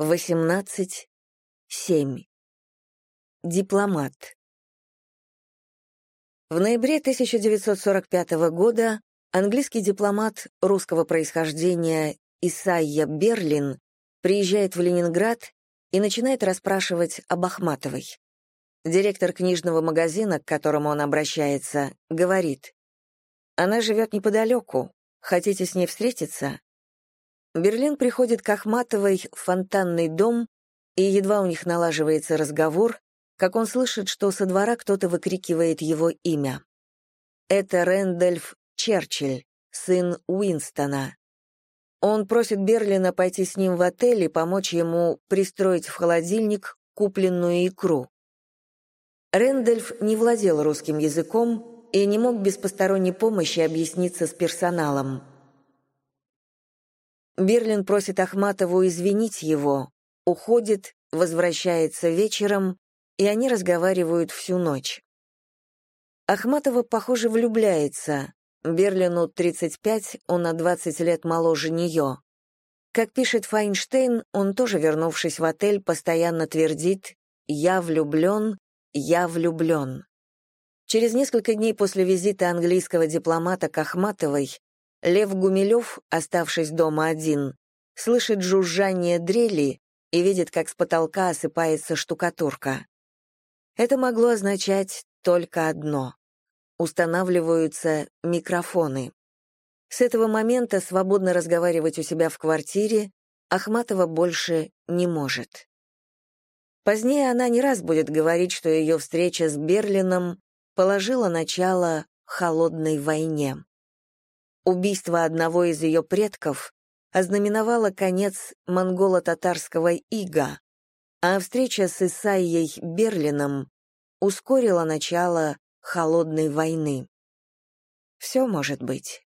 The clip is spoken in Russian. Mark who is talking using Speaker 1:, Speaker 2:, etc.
Speaker 1: 18. 7. Дипломат. В ноябре 1945 года английский дипломат русского происхождения Исайя Берлин приезжает в Ленинград и начинает расспрашивать об Ахматовой. Директор книжного магазина, к которому он обращается, говорит, «Она живет неподалеку. Хотите с ней встретиться?» Берлин приходит к Ахматовой в фонтанный дом, и едва у них налаживается разговор, как он слышит, что со двора кто-то выкрикивает его имя. Это Рэндольф Черчилль, сын Уинстона. Он просит Берлина пойти с ним в отель и помочь ему пристроить в холодильник купленную икру. Рэндольф не владел русским языком и не мог без посторонней помощи объясниться с персоналом. Берлин просит Ахматову извинить его, уходит, возвращается вечером, и они разговаривают всю ночь. Ахматова, похоже, влюбляется. Берлину 35, он на 20 лет моложе нее. Как пишет Файнштейн, он тоже, вернувшись в отель, постоянно твердит «Я влюблен, я влюблен». Через несколько дней после визита английского дипломата к Ахматовой Лев Гумилев, оставшись дома один, слышит жужжание дрели и видит, как с потолка осыпается штукатурка. Это могло означать только одно. Устанавливаются микрофоны. С этого момента свободно разговаривать у себя в квартире Ахматова больше не может. Позднее она не раз будет говорить, что ее встреча с Берлином положила начало холодной войне. Убийство одного из ее предков ознаменовало конец монголо-татарского ига, а встреча с Исаией Берлином ускорила начало холодной войны. Все может быть.